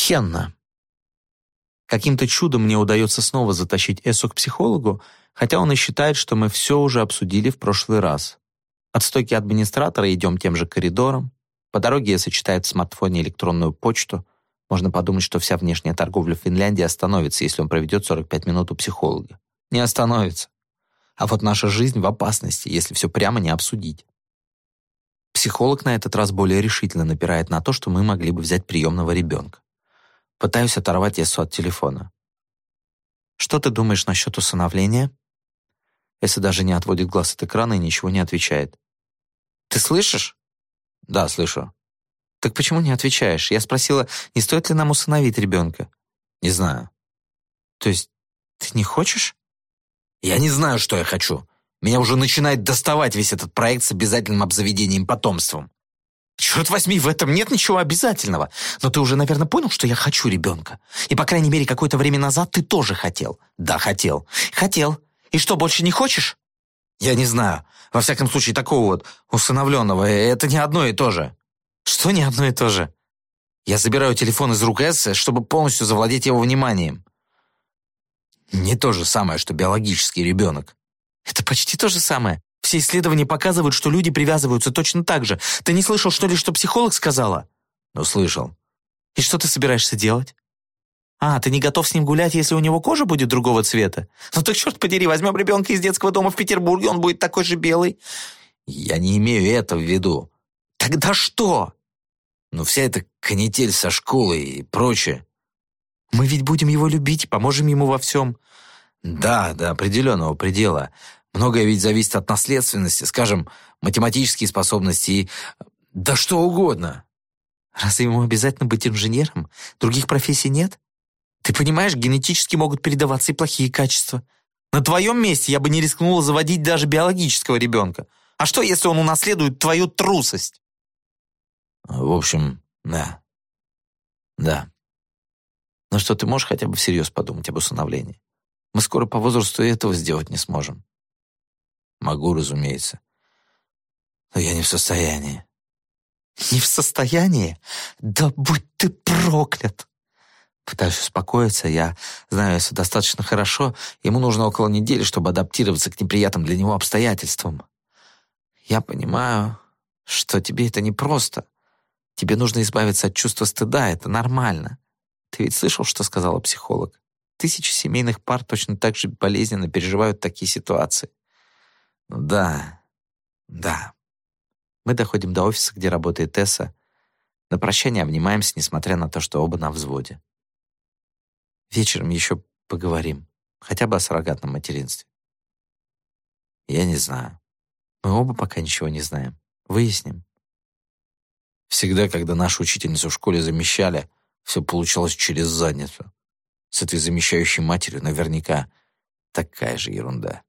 Хенна. Каким-то чудом мне удается снова затащить Эсу к психологу, хотя он и считает, что мы все уже обсудили в прошлый раз. От стойки администратора идем тем же коридором. По дороге Эса читает в смартфоне электронную почту. Можно подумать, что вся внешняя торговля в Финляндии остановится, если он проведет 45 минут у психолога. Не остановится. А вот наша жизнь в опасности, если все прямо не обсудить. Психолог на этот раз более решительно напирает на то, что мы могли бы взять приемного ребенка. Пытаюсь оторвать Эссу от телефона. «Что ты думаешь насчет усыновления?» Эсса даже не отводит глаз от экрана и ничего не отвечает. «Ты слышишь?» «Да, слышу». «Так почему не отвечаешь? Я спросила, не стоит ли нам усыновить ребенка?» «Не знаю». «То есть ты не хочешь?» «Я не знаю, что я хочу. Меня уже начинает доставать весь этот проект с обязательным обзаведением потомством. Черт возьми, в этом нет ничего обязательного. Но ты уже, наверное, понял, что я хочу ребенка. И, по крайней мере, какое-то время назад ты тоже хотел. Да, хотел. Хотел. И что, больше не хочешь? Я не знаю. Во всяком случае, такого вот усыновленного, это не одно и то же. Что не одно и то же? Я забираю телефон из рук Эссы, чтобы полностью завладеть его вниманием. Не то же самое, что биологический ребенок. Это почти то же самое. Все исследования показывают, что люди привязываются точно так же. Ты не слышал, что ли, что психолог сказала? Ну, слышал. И что ты собираешься делать? А, ты не готов с ним гулять, если у него кожа будет другого цвета? Ну так черт подери, возьмем ребенка из детского дома в Петербурге, он будет такой же белый. Я не имею это в виду. Тогда что? Ну, вся эта канитель со школой и прочее. Мы ведь будем его любить, поможем ему во всем. Да, до определенного предела. Многое ведь зависит от наследственности, скажем, математические способности и... Да что угодно. Разве ему обязательно быть инженером? Других профессий нет? Ты понимаешь, генетически могут передаваться и плохие качества. На твоем месте я бы не рискнула заводить даже биологического ребенка. А что, если он унаследует твою трусость? В общем, да. Да. Но что, ты можешь хотя бы всерьез подумать об усыновлении? Мы скоро по возрасту этого сделать не сможем. Могу, разумеется. Но я не в состоянии. Не в состоянии? Да будь ты проклят! Пытаюсь успокоиться, я знаю это достаточно хорошо, ему нужно около недели, чтобы адаптироваться к неприятным для него обстоятельствам. Я понимаю, что тебе это непросто. Тебе нужно избавиться от чувства стыда, это нормально. Ты ведь слышал, что сказала психолог? Тысячи семейных пар точно так же болезненно переживают такие ситуации. Да, да. Мы доходим до офиса, где работает Тесса. На прощание обнимаемся, несмотря на то, что оба на взводе. Вечером еще поговорим, хотя бы о суррогатном материнстве. Я не знаю. Мы оба пока ничего не знаем. Выясним. Всегда, когда нашу учительницу в школе замещали, все получалось через задницу. С этой замещающей матерью наверняка такая же ерунда.